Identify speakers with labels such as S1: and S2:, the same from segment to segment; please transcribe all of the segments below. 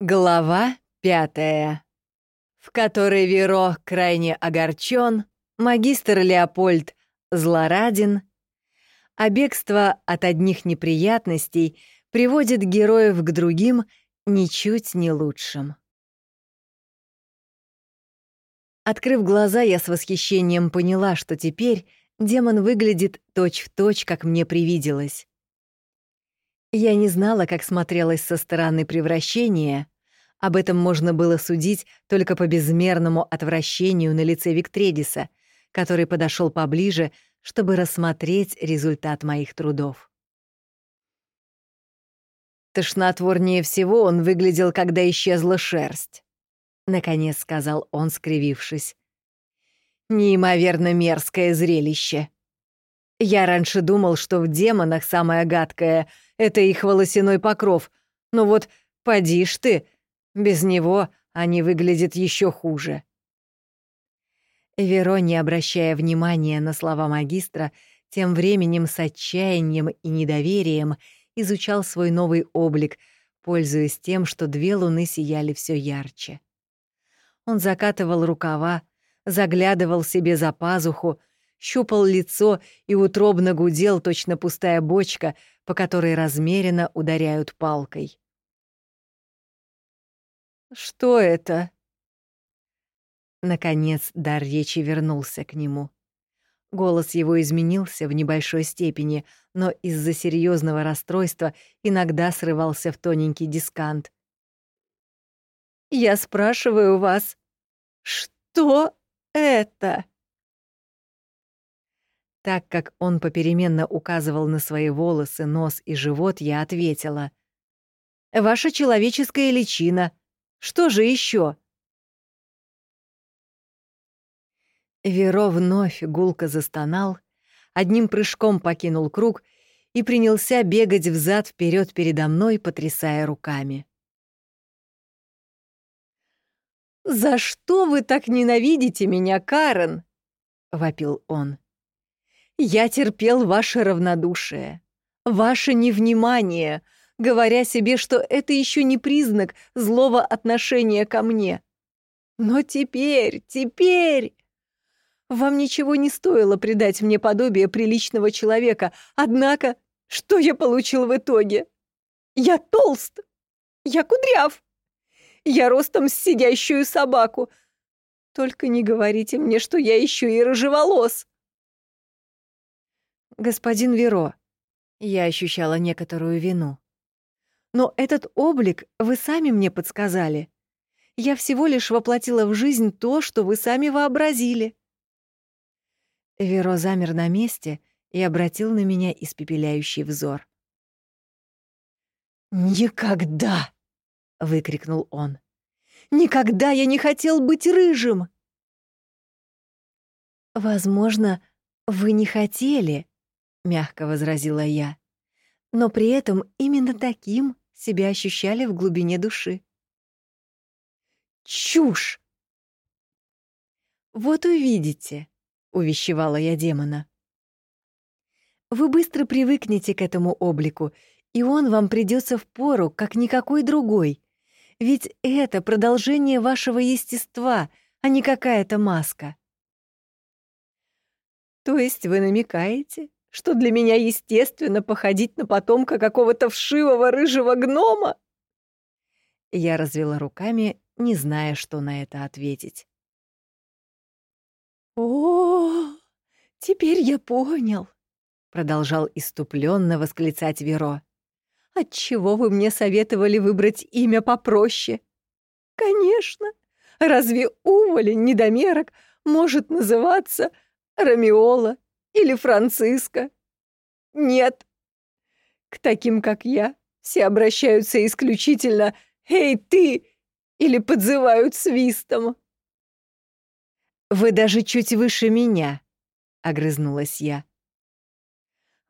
S1: Глава пятая, в которой Веро крайне огорчен, магистр Леопольд злораден, а бегство от одних неприятностей приводит героев к другим ничуть не лучшим. Открыв глаза, я с восхищением поняла, что теперь демон выглядит точь-в-точь, точь, как мне привиделось. Я не знала, как смотрелась со стороны превращения. Об этом можно было судить только по безмерному отвращению на лице Виктредиса, который подошел поближе, чтобы рассмотреть результат моих трудов. Тошнотворнее всего он выглядел, когда исчезла шерсть. Наконец сказал он, скривившись. Неимоверно мерзкое зрелище. Я раньше думал, что в демонах самое гадкое — это их волосяной покров. Но вот поди ж ты, без него они выглядят еще хуже. Веро, не обращая внимания на слова магистра, тем временем с отчаянием и недоверием изучал свой новый облик, пользуясь тем, что две луны сияли все ярче. Он закатывал рукава, заглядывал себе за пазуху, щупал лицо и утробно гудел точно пустая бочка, по которой размеренно ударяют палкой. «Что это?» Наконец дар речи вернулся к нему. Голос его изменился в небольшой степени, но из-за серьезного расстройства иногда срывался в тоненький дискант. «Я спрашиваю вас, что это?» Так как он попеременно указывал на свои волосы, нос и живот, я ответила. «Ваша человеческая личина. Что же еще? Веро вновь гулко застонал, одним прыжком покинул круг и принялся бегать взад вперед передо мной, потрясая руками. «За что вы так ненавидите меня, Карен?» — вопил он. Я терпел ваше равнодушие, ваше невнимание, говоря себе, что это еще не признак злого отношения ко мне. Но теперь, теперь... Вам ничего не стоило придать мне подобие приличного человека, однако что я получил в итоге? Я толст, я кудряв, я ростом с сидящую собаку. Только не говорите мне, что я еще и рыжеволос господин Веро. Я ощущала некоторую вину. Но этот облик вы сами мне подсказали. Я всего лишь воплотила в жизнь то, что вы сами вообразили. Веро замер на месте и обратил на меня испепеляющий взор. «Никогда!» — выкрикнул он. «Никогда я не хотел быть рыжим!» «Возможно, вы не хотели», мягко возразила я. Но при этом именно таким себя ощущали в глубине души. Чушь! Вот увидите, увещевала я демона. Вы быстро привыкнете к этому облику, и он вам придется в пору, как никакой другой. Ведь это продолжение вашего естества, а не какая-то маска. То есть вы намекаете, что для меня естественно походить на потомка какого-то вшивого рыжего гнома? Я развела руками, не зная, что на это ответить. «О, теперь я понял», — продолжал иступленно восклицать Веро. «Отчего вы мне советовали выбрать имя попроще? Конечно, разве уволень недомерок может называться Рамиола или Франциска. Нет. К таким, как я, все обращаются исключительно «Эй, ты!» или подзывают свистом. «Вы даже чуть выше меня», — огрызнулась я.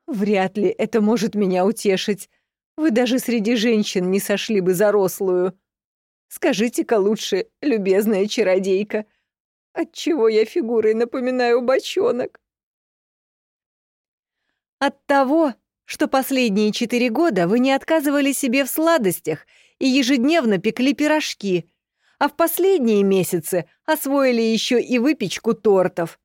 S1: «Вряд ли это может меня утешить. Вы даже среди женщин не сошли бы за рослую. Скажите-ка лучше, любезная чародейка, отчего я фигурой напоминаю бочонок?» От того, что последние четыре года вы не отказывали себе в сладостях и ежедневно пекли пирожки, а в последние месяцы освоили еще и выпечку тортов.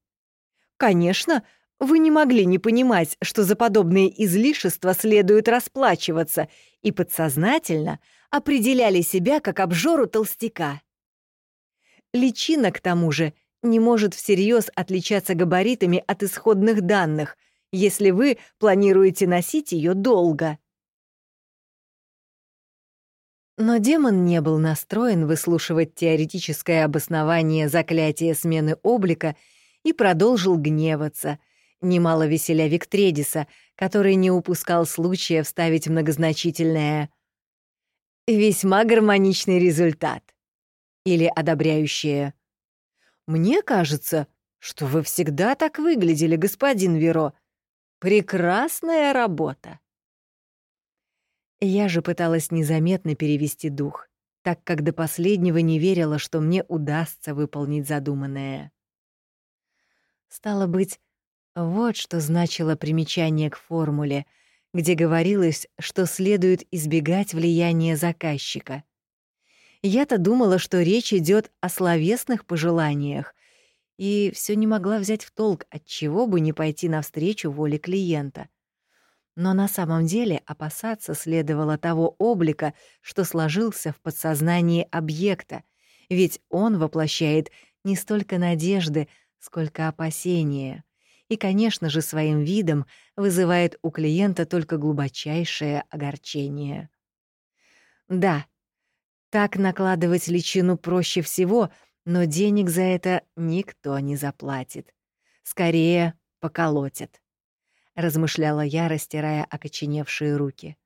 S1: Конечно, вы не могли не понимать, что за подобные излишества следует расплачиваться, и подсознательно определяли себя как обжору толстяка. Личина, к тому же, не может всерьез отличаться габаритами от исходных данных, если вы планируете носить ее долго. Но демон не был настроен выслушивать теоретическое обоснование заклятия смены облика и продолжил гневаться, немало веселя Виктредиса, который не упускал случая вставить многозначительное «весьма гармоничный результат» или одобряющее «Мне кажется, что вы всегда так выглядели, господин Веро. Прекрасная работа!» Я же пыталась незаметно перевести дух, так как до последнего не верила, что мне удастся выполнить задуманное. Стало быть, вот что значило примечание к формуле, где говорилось, что следует избегать влияния заказчика. Я-то думала, что речь идет о словесных пожеланиях, и все не могла взять в толк, от чего бы не пойти навстречу воле клиента. Но на самом деле опасаться следовало того облика, что сложился в подсознании объекта, ведь он воплощает не столько надежды, сколько опасения. И, конечно же, своим видом вызывает у клиента только глубочайшее огорчение. Да, так накладывать личину проще всего, но денег за это никто не заплатит. Скорее, поколотят. — размышляла я, растирая окоченевшие руки.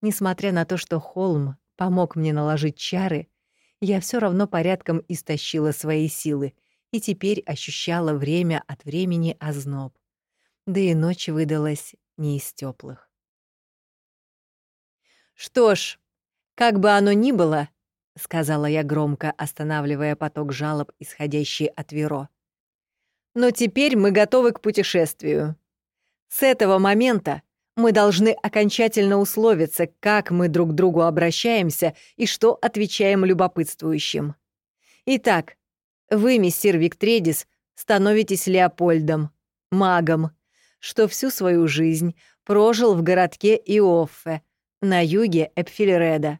S1: Несмотря на то, что Холм помог мне наложить чары, я все равно порядком истощила свои силы и теперь ощущала время от времени озноб. Да и ночь выдалась не из теплых. «Что ж, как бы оно ни было», — сказала я громко, останавливая поток жалоб, исходящий от Веро. «Но теперь мы готовы к путешествию. С этого момента мы должны окончательно условиться, как мы друг к другу обращаемся и что отвечаем любопытствующим. Итак, вы, мессир Виктредис, становитесь Леопольдом, магом, что всю свою жизнь прожил в городке Иоффе, на юге Эпфильреда.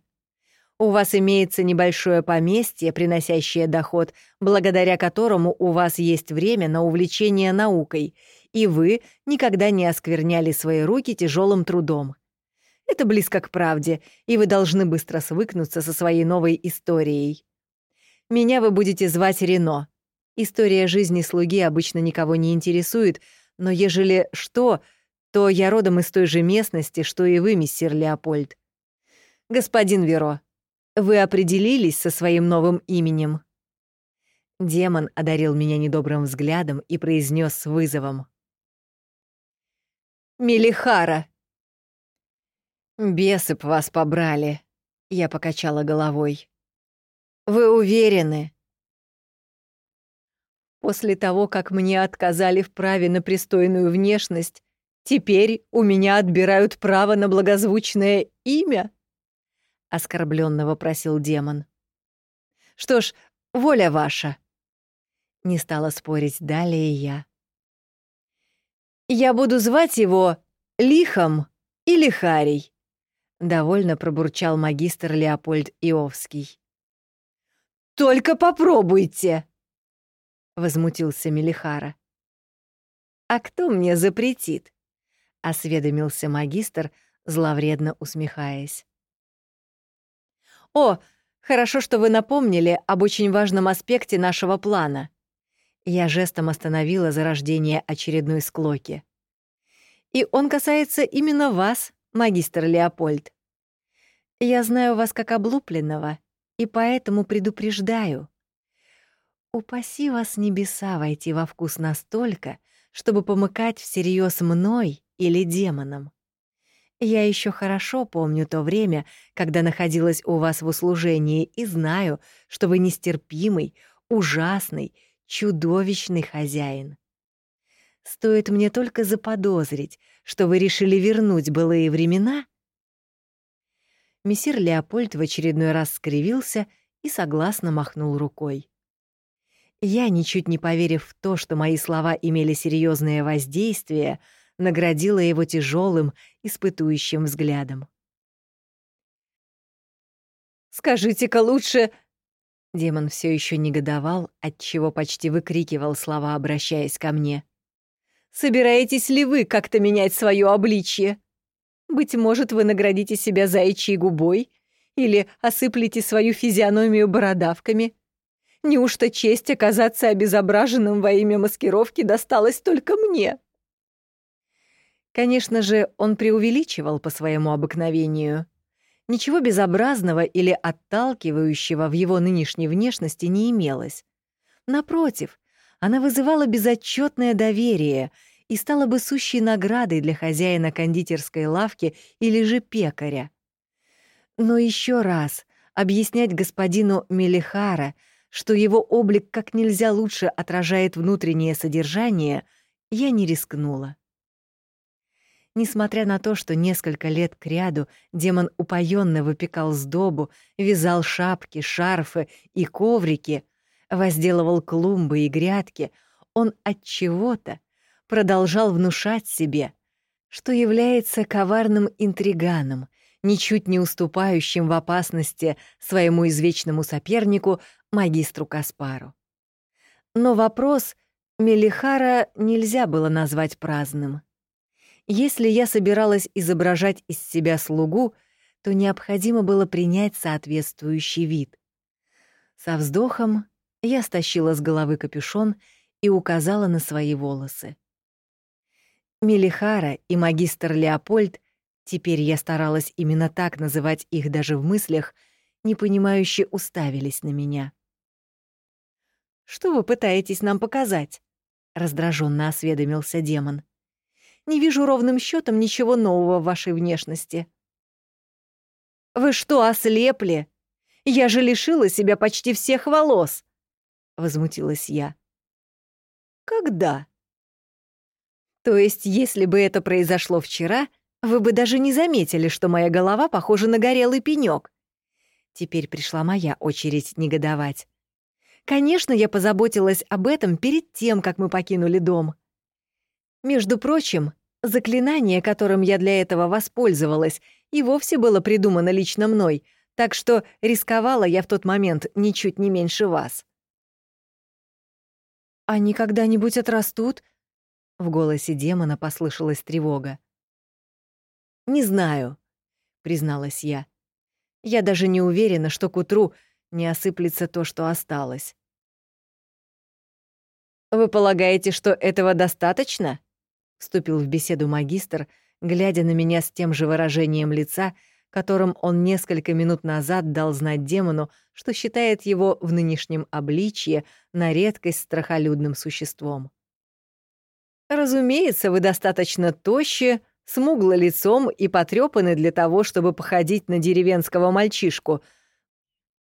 S1: У вас имеется небольшое поместье, приносящее доход, благодаря которому у вас есть время на увлечение наукой — и вы никогда не оскверняли свои руки тяжелым трудом. Это близко к правде, и вы должны быстро свыкнуться со своей новой историей. Меня вы будете звать Рено. История жизни слуги обычно никого не интересует, но ежели что, то я родом из той же местности, что и вы, мистер Леопольд. Господин Веро, вы определились со своим новым именем?» Демон одарил меня недобрым взглядом и произнес с вызовом. Мелихара!» «Бесы б вас побрали», — я покачала головой. «Вы уверены?» «После того, как мне отказали в праве на пристойную внешность, теперь у меня отбирают право на благозвучное имя?» — оскорбленно вопросил демон. «Что ж, воля ваша!» Не стала спорить далее я. «Я буду звать его Лихом или Харей», — довольно пробурчал магистр Леопольд Иовский. «Только попробуйте!» — возмутился Мелихара. «А кто мне запретит?» — осведомился магистр, зловредно усмехаясь. «О, хорошо, что вы напомнили об очень важном аспекте нашего плана. Я жестом остановила зарождение очередной склоки. «И он касается именно вас, магистр Леопольд. Я знаю вас как облупленного, и поэтому предупреждаю. Упаси вас небеса войти во вкус настолько, чтобы помыкать всерьез мной или демоном. Я еще хорошо помню то время, когда находилась у вас в услужении, и знаю, что вы нестерпимый, ужасный, чудовищный хозяин. Стоит мне только заподозрить, что вы решили вернуть былые времена. Мессир Леопольд в очередной раз скривился и согласно махнул рукой. Я, ничуть не поверив в то, что мои слова имели серьезное воздействие, наградила его тяжелым, испытующим взглядом. «Скажите-ка лучше...» Демон все еще негодовал, отчего почти выкрикивал слова, обращаясь ко мне. «Собираетесь ли вы как-то менять свое обличье? Быть может, вы наградите себя заячьей губой или осыплете свою физиономию бородавками?» Неужто честь оказаться обезображенным во имя маскировки досталась только мне? Конечно же, он преувеличивал по своему обыкновению. Ничего безобразного или отталкивающего в его нынешней внешности не имелось. Напротив, она вызывала безотчетное доверие и стала бы сущей наградой для хозяина кондитерской лавки или же пекаря. Но еще раз объяснять господину Мелихара — что его облик как нельзя лучше отражает внутреннее содержание, я не рискнула. Несмотря на то, что несколько лет кряду демон упоенно выпекал сдобу, вязал шапки, шарфы и коврики, возделывал клумбы и грядки, он от чего-то продолжал внушать себе, что является коварным интриганом, ничуть не уступающим в опасности своему извечному сопернику магистру Каспару. Но вопрос Мелихара нельзя было назвать праздным. Если я собиралась изображать из себя слугу, то необходимо было принять соответствующий вид. Со вздохом я стащила с головы капюшон и указала на свои волосы. Мелихара и магистр Леопольд, теперь я старалась именно так называть их даже в мыслях, непонимающе уставились на меня. Что вы пытаетесь нам показать? раздраженно осведомился демон. Не вижу ровным счетом ничего нового в вашей внешности. Вы что, ослепли? Я же лишила себя почти всех волос, возмутилась я. Когда? То есть, если бы это произошло вчера, вы бы даже не заметили, что моя голова похожа на горелый пенёк. Теперь пришла моя очередь негодовать. Конечно, я позаботилась об этом перед тем, как мы покинули дом. Между прочим, заклинание, которым я для этого воспользовалась, и вовсе было придумано лично мной, так что рисковала я в тот момент ничуть не меньше вас. «Они когда-нибудь отрастут?» В голосе демона послышалась тревога. «Не знаю», — призналась я. «Я даже не уверена, что к утру не осыплется то, что осталось. «Вы полагаете, что этого достаточно?» — вступил в беседу магистр, глядя на меня с тем же выражением лица, которым он несколько минут назад дал знать демону, что считает его в нынешнем обличье на редкость страхолюдным существом. «Разумеется, вы достаточно тощи, смугло лицом и потрёпаны для того, чтобы походить на деревенского мальчишку.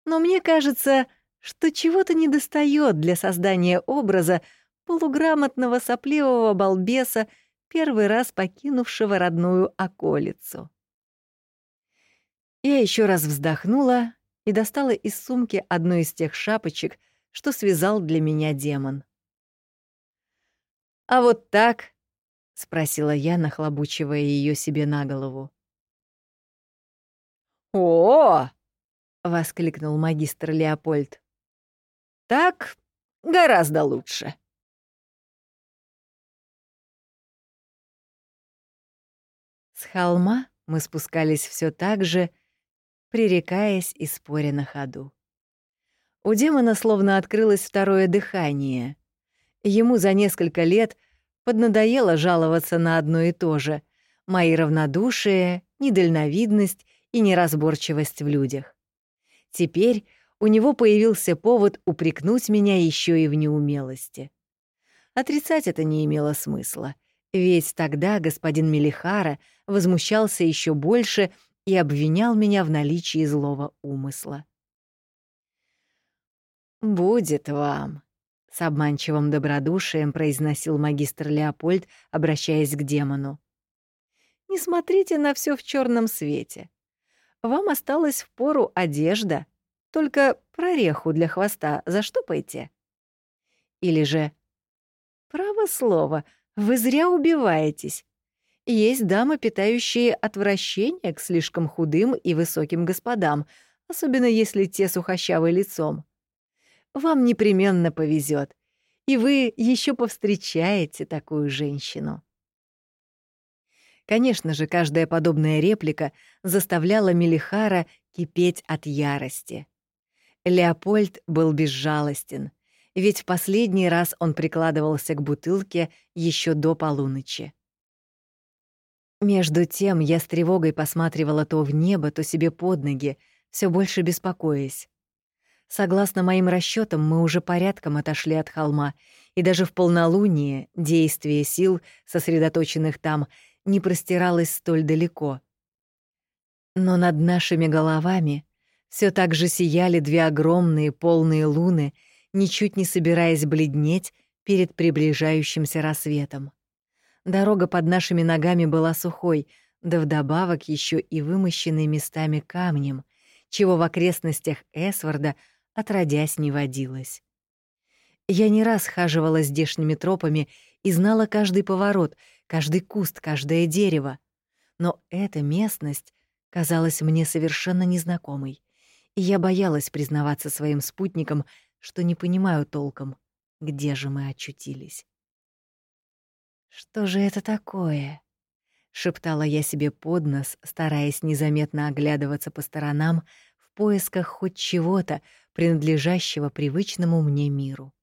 S1: Но мне кажется, что чего-то недостаёт для создания образа, полуграмотного сопливого балбеса, первый раз покинувшего родную околицу. Я еще раз вздохнула и достала из сумки одну из тех шапочек, что связал для меня демон. «А вот так?» — спросила я, нахлобучивая ее себе на голову. «О!» — воскликнул магистр Леопольд. «Так гораздо лучше». Холма мы спускались все так же, пререкаясь и споря на ходу. У демона словно открылось второе дыхание. Ему за несколько лет поднадоело жаловаться на одно и то же — мои равнодушие, недальновидность и неразборчивость в людях. Теперь у него появился повод упрекнуть меня еще и в неумелости. Отрицать это не имело смысла — ведь тогда господин Мелихара возмущался еще больше и обвинял меня в наличии злого умысла. «Будет вам», — с обманчивым добродушием произносил магистр Леопольд, обращаясь к демону. «Не смотрите на все в черном свете. Вам осталась в пору одежда, только прореху для хвоста заштопайте. Или же «Право слово, вы зря убиваетесь. Есть дамы, питающие отвращение к слишком худым и высоким господам, особенно если те сухощавы лицом. Вам непременно повезет, и вы еще повстречаете такую женщину. Конечно же, каждая подобная реплика заставляла Мелихара кипеть от ярости. Леопольд был безжалостен, ведь в последний раз он прикладывался к бутылке еще до полуночи. Между тем я с тревогой посматривала то в небо, то себе под ноги, все больше беспокоясь. Согласно моим расчетам, мы уже порядком отошли от холма, и даже в полнолуние действие сил, сосредоточенных там, не простиралось столь далеко. Но над нашими головами все так же сияли две огромные полные луны, ничуть не собираясь бледнеть перед приближающимся рассветом. Дорога под нашими ногами была сухой, да вдобавок еще и вымощенной местами камнем, чего в окрестностях Эсварда отродясь не водилось. Я не раз хаживала здешними тропами и знала каждый поворот, каждый куст, каждое дерево. Но эта местность казалась мне совершенно незнакомой, и я боялась признаваться своим спутникам, что не понимаю толком, где же мы очутились. «Что же это такое?» — шептала я себе под нос, стараясь незаметно оглядываться по сторонам в поисках хоть чего-то, принадлежащего привычному мне миру.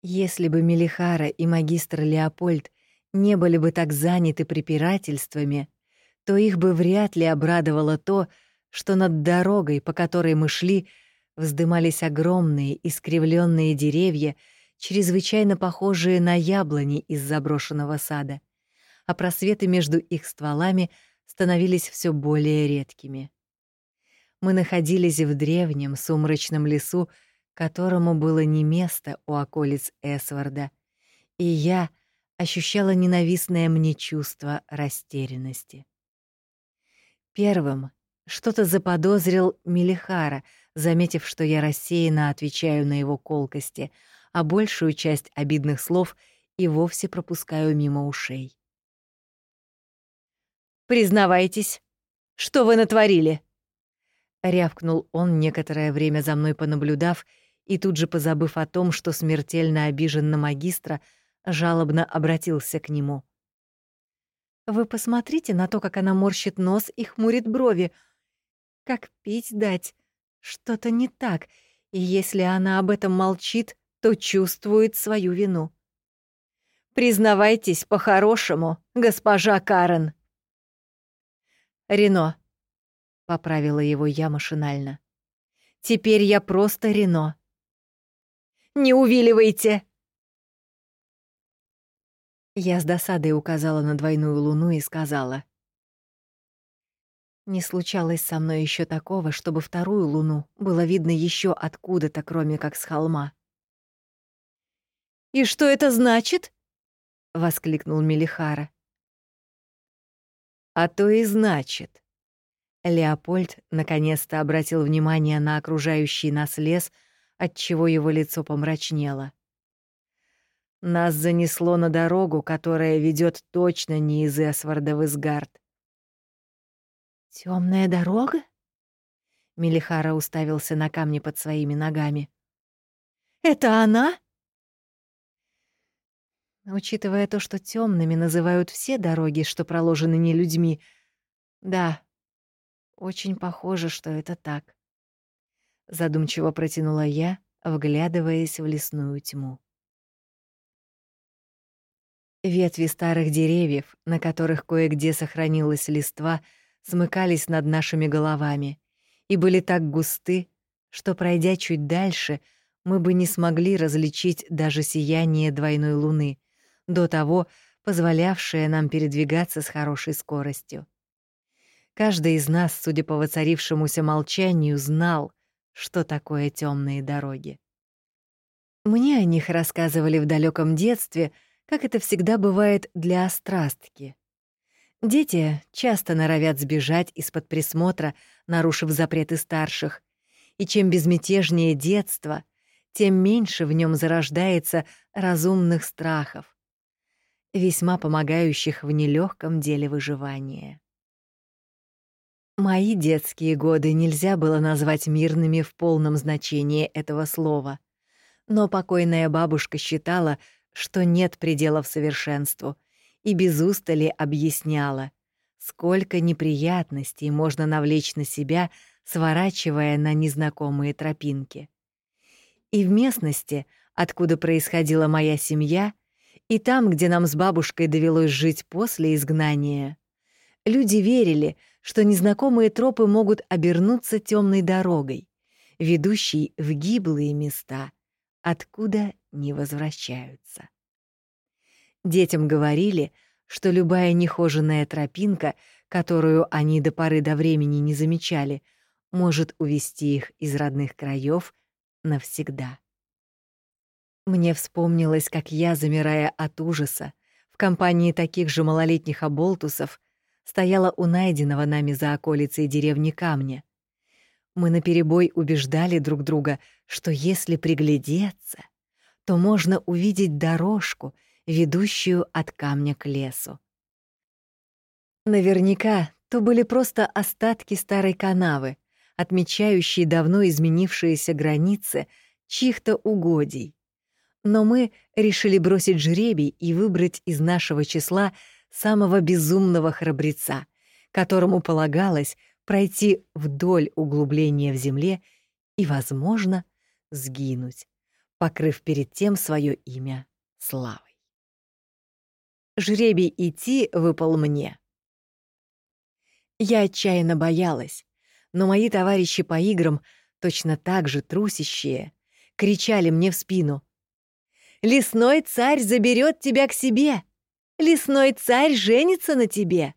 S1: Если бы Мелихара и магистр Леопольд не были бы так заняты препирательствами, то их бы вряд ли обрадовало то, что над дорогой, по которой мы шли, вздымались огромные искривленные деревья — чрезвычайно похожие на яблони из заброшенного сада, а просветы между их стволами становились все более редкими. Мы находились в древнем сумрачном лесу, которому было не место у околиц Эсварда, и я ощущала ненавистное мне чувство растерянности. Первым что-то заподозрил Мелихара, заметив, что я рассеянно отвечаю на его колкости — а большую часть обидных слов и вовсе пропускаю мимо ушей. «Признавайтесь, что вы натворили?» Рявкнул он некоторое время за мной понаблюдав и тут же позабыв о том, что смертельно обижен на магистра, жалобно обратился к нему. «Вы посмотрите на то, как она морщит нос и хмурит брови. Как пить дать? Что-то не так, и если она об этом молчит, то чувствует свою вину. Признавайтесь по-хорошему, госпожа Карен. Рено, поправила его я машинально. Теперь я просто Рено. Не увиливайте. Я с досадой указала на двойную луну и сказала: не случалось со мной еще такого, чтобы вторую луну было видно еще откуда-то, кроме как с холма. «И что это значит?» — воскликнул Мелихара. «А то и значит». Леопольд наконец-то обратил внимание на окружающий нас лес, отчего его лицо помрачнело. Нас занесло на дорогу, которая ведет точно не из Эсварда в Изгард. Темная дорога? Мелихара уставился на камни под своими ногами. Это она? Учитывая то, что темными называют все дороги, что проложены не людьми, да, очень похоже, что это так. Задумчиво протянула я, вглядываясь в лесную тьму. Ветви старых деревьев, на которых кое-где сохранилась листва, смыкались над нашими головами и были так густы, что, пройдя чуть дальше, мы бы не смогли различить даже сияние двойной луны, до того позволявшее нам передвигаться с хорошей скоростью. Каждый из нас, судя по воцарившемуся молчанию, знал, что такое темные дороги. Мне о них рассказывали в далеком детстве, как это всегда бывает для острастки. Дети часто норовят сбежать из-под присмотра, нарушив запреты старших, и чем безмятежнее детство, тем меньше в нем зарождается разумных страхов, весьма помогающих в нелегком деле выживания. Мои детские годы нельзя было назвать мирными в полном значении этого слова, но покойная бабушка считала, что нет пределов совершенству, и без устали объясняла, сколько неприятностей можно навлечь на себя, сворачивая на незнакомые тропинки. И в местности, откуда происходила моя семья, и там, где нам с бабушкой довелось жить после изгнания, люди верили, что незнакомые тропы могут обернуться темной дорогой, ведущей в гиблые места, откуда не возвращаются. Детям говорили, что любая нехоженная тропинка, которую они до поры до времени не замечали, может увести их из родных краев навсегда. Мне вспомнилось, как я, замирая от ужаса, в компании таких же малолетних оболтусов, стояла у найденного нами за околицей деревни камня. Мы наперебой убеждали друг друга, что если приглядеться, то можно увидеть дорожку, ведущую от камня к лесу. Наверняка то были просто остатки старой канавы, отмечающие давно изменившиеся границы чьих-то угодий. Но мы решили бросить жребий и выбрать из нашего числа самого безумного храбреца, которому полагалось пройти вдоль углубления в земле и, возможно, сгинуть, покрыв перед тем свое имя славой. Жребий идти выпал мне. Я отчаянно боялась, но мои товарищи по играм, точно так же трусящие, кричали мне в спину. «Лесной царь заберет тебя к себе! Лесной царь женится на тебе!»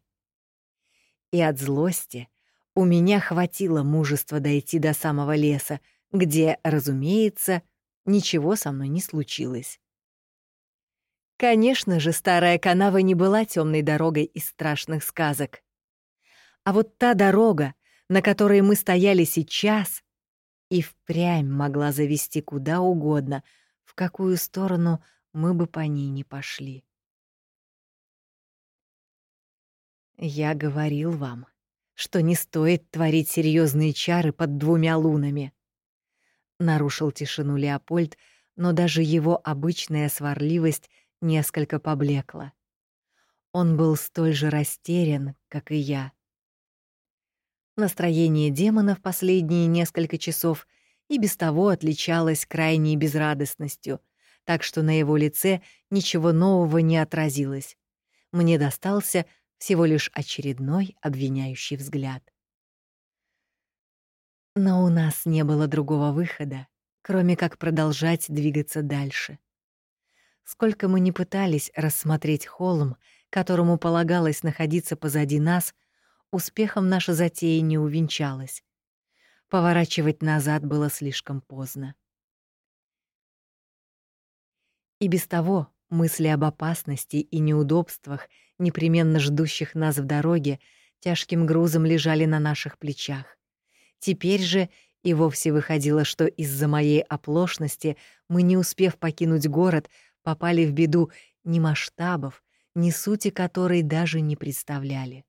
S1: И от злости у меня хватило мужества дойти до самого леса, где, разумеется, ничего со мной не случилось. Конечно же, старая канава не была темной дорогой из страшных сказок. А вот та дорога, на которой мы стояли сейчас, и впрямь могла завести куда угодно, в какую сторону мы бы по ней не пошли. Я говорил вам, что не стоит творить серьезные чары под двумя лунами. Нарушил тишину Леопольд, но даже его обычная сварливость несколько поблекла. Он был столь же растерян, как и я. Настроение демона в последние несколько часов и без того отличалось крайней безрадостностью, так что на его лице ничего нового не отразилось. Мне достался всего лишь очередной обвиняющий взгляд. Но у нас не было другого выхода, кроме как продолжать двигаться дальше. Сколько мы ни пытались рассмотреть холм, которому полагалось находиться позади нас, успехом наша затея не увенчалась. Поворачивать назад было слишком поздно. И без того мысли об опасности и неудобствах непременно ждущих нас в дороге, тяжким грузом лежали на наших плечах. Теперь же и вовсе выходило, что из-за моей оплошности мы, не успев покинуть город, попали в беду ни масштабов, ни сути которой даже не представляли.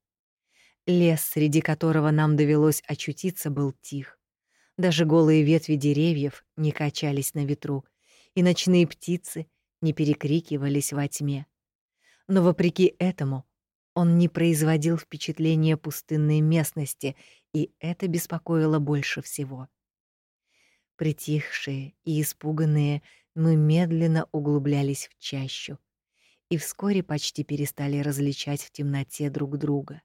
S1: Лес, среди которого нам довелось очутиться, был тих. Даже голые ветви деревьев не качались на ветру, и ночные птицы не перекрикивались во тьме но вопреки этому он не производил впечатления пустынной местности, и это беспокоило больше всего. Притихшие и испуганные, мы медленно углублялись в чащу и вскоре почти перестали различать в темноте друг друга.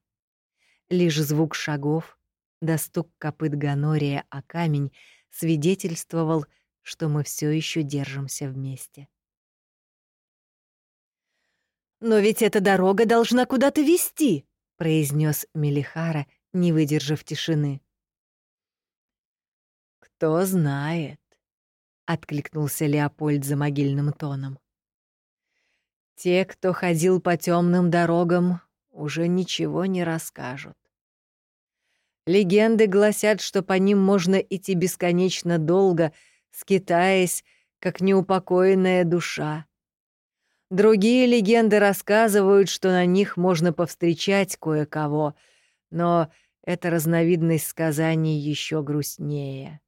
S1: Лишь звук шагов да стук копыт Ганория о камень свидетельствовал, что мы все еще держимся вместе. «Но ведь эта дорога должна куда-то вести», — произнес Мелихара, не выдержав тишины. «Кто знает», — откликнулся Леопольд за могильным тоном. «Те, кто ходил по темным дорогам, уже ничего не расскажут. Легенды гласят, что по ним можно идти бесконечно долго, скитаясь, как неупокоенная душа. Другие легенды рассказывают, что на них можно повстречать кое-кого, но эта разновидность сказаний еще грустнее.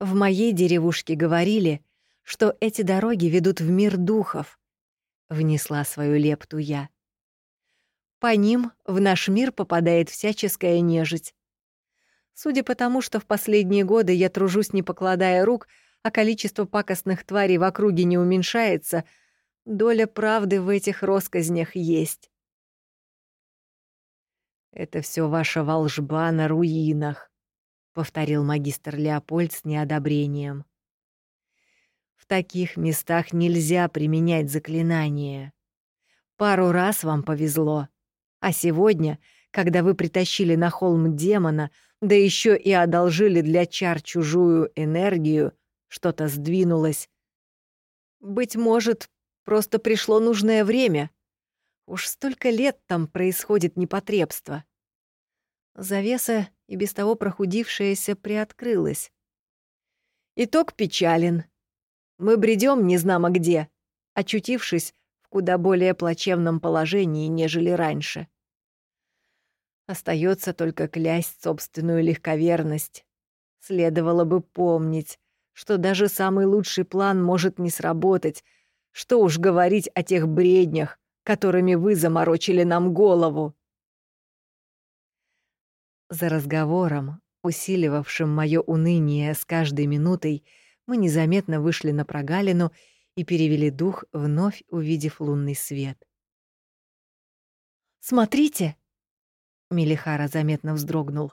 S1: В моей деревушке говорили, что эти дороги ведут в мир духов, внесла свою лепту я. По ним в наш мир попадает всяческая нежить. Судя по тому, что в последние годы я тружусь, не покладая рук, а количество пакостных тварей в округе не уменьшается, доля правды в этих росказнях есть. «Это все ваша волжба на руинах», — повторил магистр Леопольд с неодобрением. «В таких местах нельзя применять заклинания. Пару раз вам повезло, а сегодня, когда вы притащили на холм демона, да еще и одолжили для чар чужую энергию, что-то сдвинулось. Быть может, просто пришло нужное время. Уж столько лет там происходит непотребство. Завеса, и без того прохудившаяся, приоткрылась. Итог печален. Мы бредем незнамо где, очутившись в куда более плачевном положении, нежели раньше. Остается только клясть собственную легковерность. Следовало бы помнить, что даже самый лучший план может не сработать. Что уж говорить о тех бреднях, которыми вы заморочили нам голову. За разговором, усиливавшим мое уныние с каждой минутой, мы незаметно вышли на прогалину и перевели дух, вновь увидев лунный свет. «Смотрите!» Мелихара заметно вздрогнул.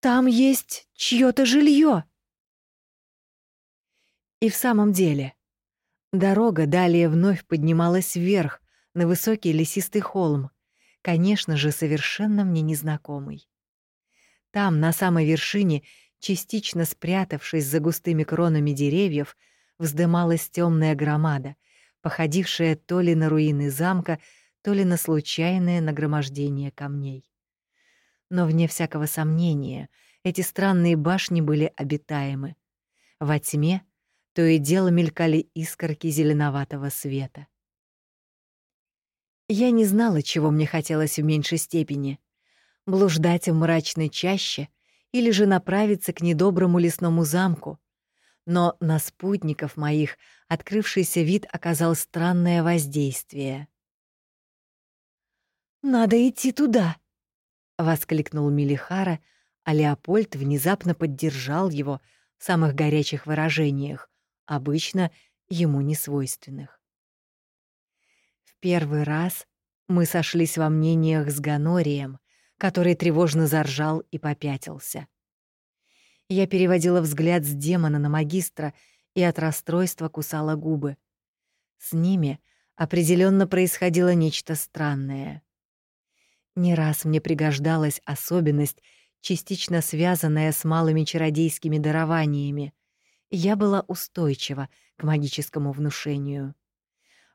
S1: «Там есть чьё-то жилье. И в самом деле, дорога далее вновь поднималась вверх, на высокий лесистый холм, конечно же, совершенно мне незнакомый. Там, на самой вершине, частично спрятавшись за густыми кронами деревьев, вздымалась темная громада, походившая то ли на руины замка, то ли на случайное нагромождение камней. Но вне всякого сомнения, эти странные башни были обитаемы. Во тьме то и дело мелькали искорки зеленоватого света. Я не знала, чего мне хотелось в меньшей степени — блуждать в мрачной чаще или же направиться к недоброму лесному замку. Но на спутников моих открывшийся вид оказал странное воздействие. «Надо идти туда!» — воскликнул Милихара, а Леопольд внезапно поддержал его в самых горячих выражениях, обычно ему несвойственных. В первый раз мы сошлись во мнениях с Ганорием, который тревожно заржал и попятился. Я переводила взгляд с демона на магистра и от расстройства кусала губы. С ними определенно происходило нечто странное. Не раз мне пригождалась особенность, частично связанная с малыми чародейскими дарованиями. Я была устойчива к магическому внушению.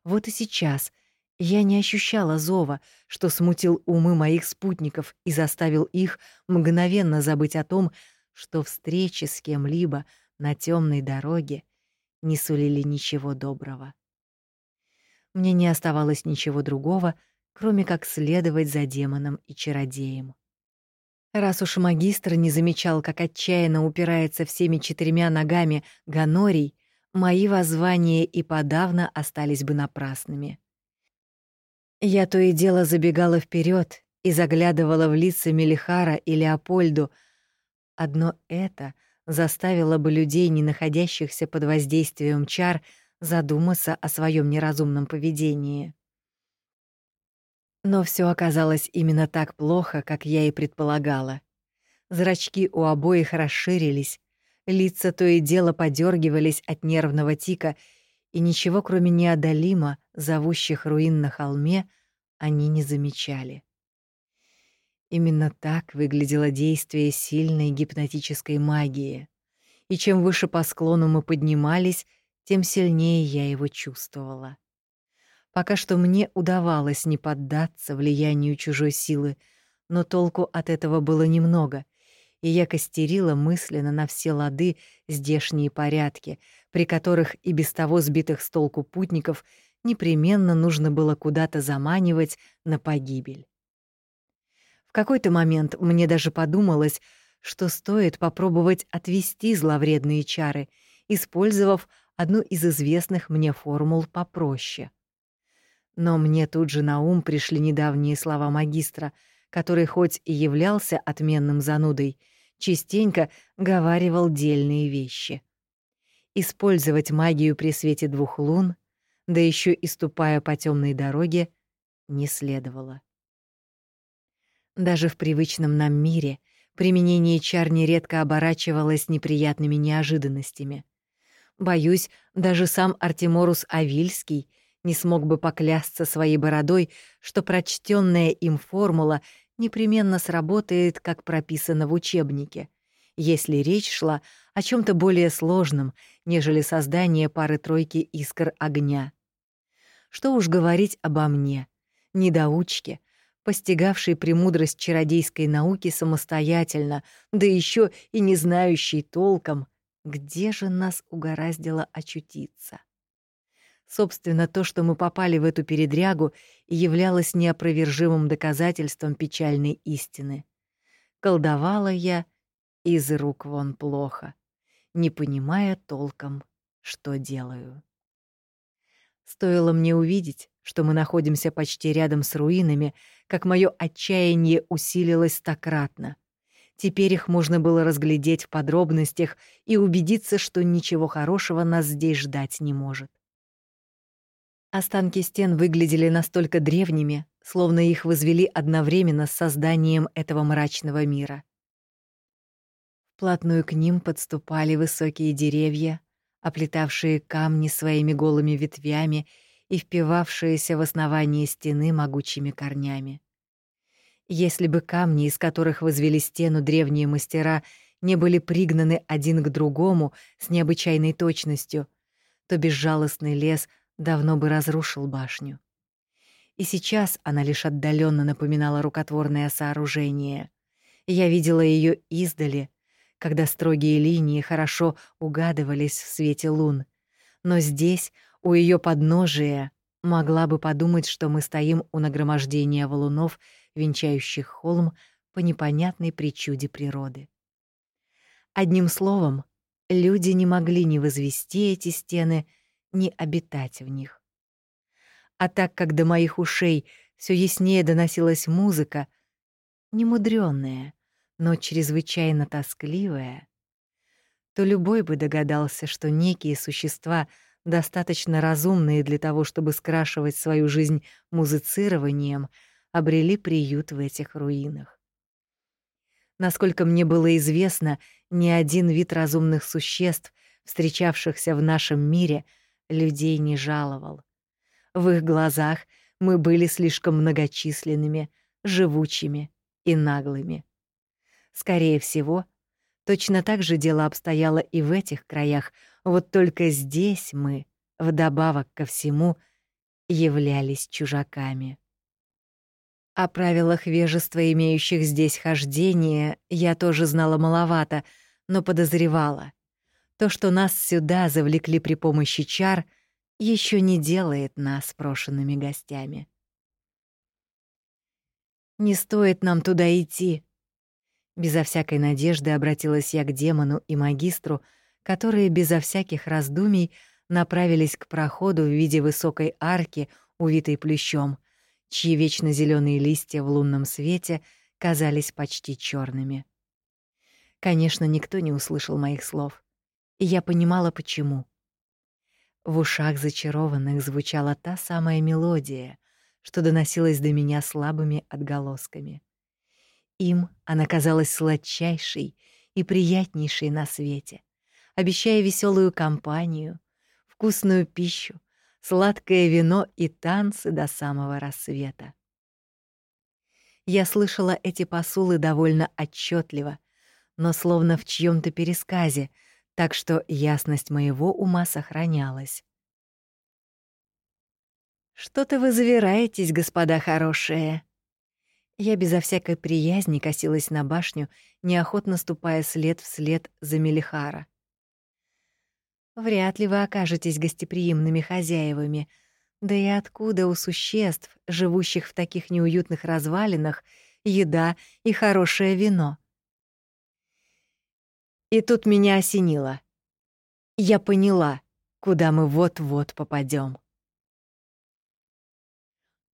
S1: Вот и сейчас я не ощущала зова, что смутил умы моих спутников и заставил их мгновенно забыть о том, что встречи с кем-либо на темной дороге не сулили ничего доброго. Мне не оставалось ничего другого, кроме как следовать за демоном и чародеем. Раз уж магистр не замечал, как отчаянно упирается всеми четырьмя ногами Ганорий, мои воззвания и подавно остались бы напрасными. Я то и дело забегала вперед и заглядывала в лица Мелихара и Леопольду. Одно это заставило бы людей, не находящихся под воздействием чар, задуматься о своем неразумном поведении. Но все оказалось именно так плохо, как я и предполагала. Зрачки у обоих расширились, лица то и дело подергивались от нервного тика, и ничего, кроме неодолимо зовущих руин на холме, они не замечали. Именно так выглядело действие сильной гипнотической магии. И чем выше по склону мы поднимались, тем сильнее я его чувствовала. Пока что мне удавалось не поддаться влиянию чужой силы, но толку от этого было немного, и я костерила мысленно на все лады здешние порядки, при которых и без того сбитых с толку путников непременно нужно было куда-то заманивать на погибель. В какой-то момент мне даже подумалось, что стоит попробовать отвести зловредные чары, использовав одну из известных мне формул попроще. Но мне тут же на ум пришли недавние слова магистра, который хоть и являлся отменным занудой, частенько говаривал дельные вещи. Использовать магию при свете двух лун, да еще и ступая по темной дороге, не следовало. Даже в привычном нам мире применение чар нередко оборачивалось неприятными неожиданностями. Боюсь, даже сам Артеморус Авильский — не смог бы поклясться своей бородой, что прочтенная им формула непременно сработает, как прописано в учебнике, если речь шла о чем то более сложном, нежели создание пары-тройки искр огня. Что уж говорить обо мне, недоучке, постигавшей премудрость чародейской науки самостоятельно, да еще и не знающей толком, где же нас угораздило очутиться. Собственно, то, что мы попали в эту передрягу, являлось неопровержимым доказательством печальной истины. Колдовала я из рук вон плохо, не понимая толком, что делаю. Стоило мне увидеть, что мы находимся почти рядом с руинами, как мое отчаяние усилилось стократно. Теперь их можно было разглядеть в подробностях и убедиться, что ничего хорошего нас здесь ждать не может. Останки стен выглядели настолько древними, словно их возвели одновременно с созданием этого мрачного мира. Вплотную к ним подступали высокие деревья, оплетавшие камни своими голыми ветвями и впивавшиеся в основание стены могучими корнями. Если бы камни, из которых возвели стену древние мастера, не были пригнаны один к другому с необычайной точностью, то безжалостный лес — давно бы разрушил башню. И сейчас она лишь отдаленно напоминала рукотворное сооружение. Я видела ее издали, когда строгие линии хорошо угадывались в свете лун. Но здесь, у ее подножия, могла бы подумать, что мы стоим у нагромождения валунов, венчающих холм по непонятной причуде природы. Одним словом, люди не могли не возвести эти стены — не обитать в них. А так как до моих ушей все яснее доносилась музыка, немудрённая, но чрезвычайно тоскливая, то любой бы догадался, что некие существа, достаточно разумные для того, чтобы скрашивать свою жизнь музицированием, обрели приют в этих руинах. Насколько мне было известно, ни один вид разумных существ, встречавшихся в нашем мире, — людей не жаловал. В их глазах мы были слишком многочисленными, живучими и наглыми. Скорее всего, точно так же дело обстояло и в этих краях, вот только здесь мы, вдобавок ко всему, являлись чужаками. О правилах вежества, имеющих здесь хождение, я тоже знала маловато, но подозревала. То, что нас сюда завлекли при помощи чар, еще не делает нас прошенными гостями. «Не стоит нам туда идти», Безо всякой надежды обратилась я к демону и магистру, которые безо всяких раздумий направились к проходу в виде высокой арки, увитой плющом, чьи вечно зеленые листья в лунном свете казались почти черными. Конечно, никто не услышал моих слов и я понимала, почему. В ушах зачарованных звучала та самая мелодия, что доносилась до меня слабыми отголосками. Им она казалась сладчайшей и приятнейшей на свете, обещая веселую компанию, вкусную пищу, сладкое вино и танцы до самого рассвета. Я слышала эти посулы довольно отчетливо, но словно в чьем то пересказе — так что ясность моего ума сохранялась. «Что-то вы завираетесь, господа хорошие». Я безо всякой приязни косилась на башню, неохотно ступая след вслед за Мелихара. «Вряд ли вы окажетесь гостеприимными хозяевами», да и откуда у существ, живущих в таких неуютных развалинах, еда и хорошее вино? И тут меня осенило. Я поняла, куда мы вот-вот попадем.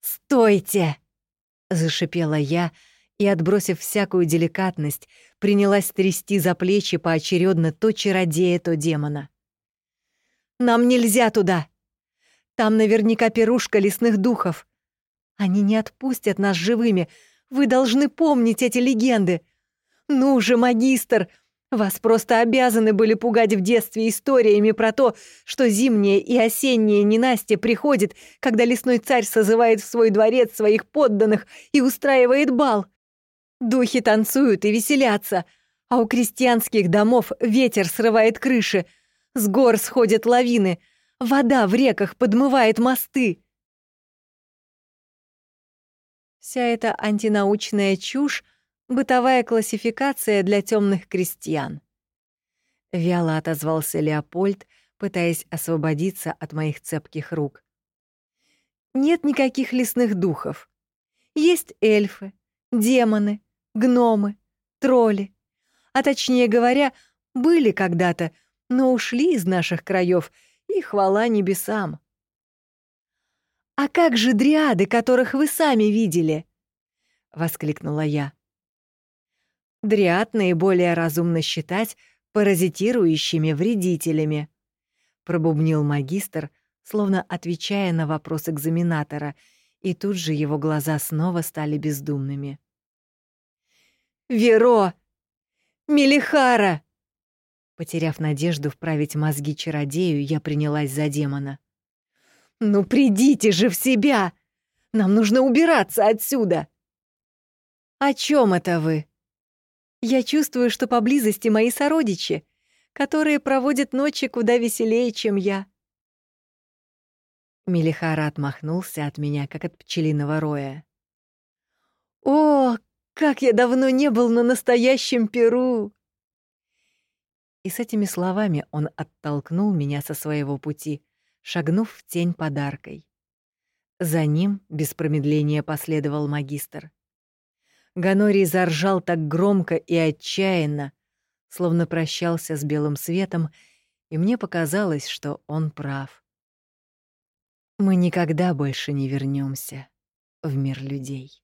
S1: «Стойте!» — зашипела я и, отбросив всякую деликатность, принялась трясти за плечи поочередно то чародея, то демона. «Нам нельзя туда! Там наверняка пирушка лесных духов. Они не отпустят нас живыми. Вы должны помнить эти легенды. Ну же, магистр, вас просто обязаны были пугать в детстве историями про то, что зимнее и осеннее ненастье приходит, когда лесной царь созывает в свой дворец своих подданных и устраивает бал. Духи танцуют и веселятся, а у крестьянских домов ветер срывает крыши, с гор сходят лавины — Вода в реках подмывает мосты. Вся эта антинаучная чушь — бытовая классификация для темных крестьян. Вяло отозвался Леопольд, пытаясь освободиться от моих цепких рук. Нет никаких лесных духов. Есть эльфы, демоны, гномы, тролли. А точнее говоря, были когда-то, но ушли из наших краев — и хвала небесам. «А как же дриады, которых вы сами видели?» — воскликнула я. «Дриад наиболее разумно считать паразитирующими вредителями», — пробубнил магистр, словно отвечая на вопрос экзаменатора, и тут же его глаза снова стали бездумными. «Веро! Мелихара!» Потеряв надежду вправить мозги чародею, я принялась за демона. «Ну придите же в себя! Нам нужно убираться отсюда!» «О чем это вы?» «Я чувствую, что поблизости мои сородичи, которые проводят ночи куда веселее, чем я». Мелихара отмахнулся от меня, как от пчелиного роя. «О, как я давно не был на настоящем Перу! И с этими словами он оттолкнул меня со своего пути, шагнув в тень подаркой. За ним без промедления последовал магистр. Ганорий заржал так громко и отчаянно, словно прощался с белым светом, и мне показалось, что он прав. Мы никогда больше не вернемся в мир людей.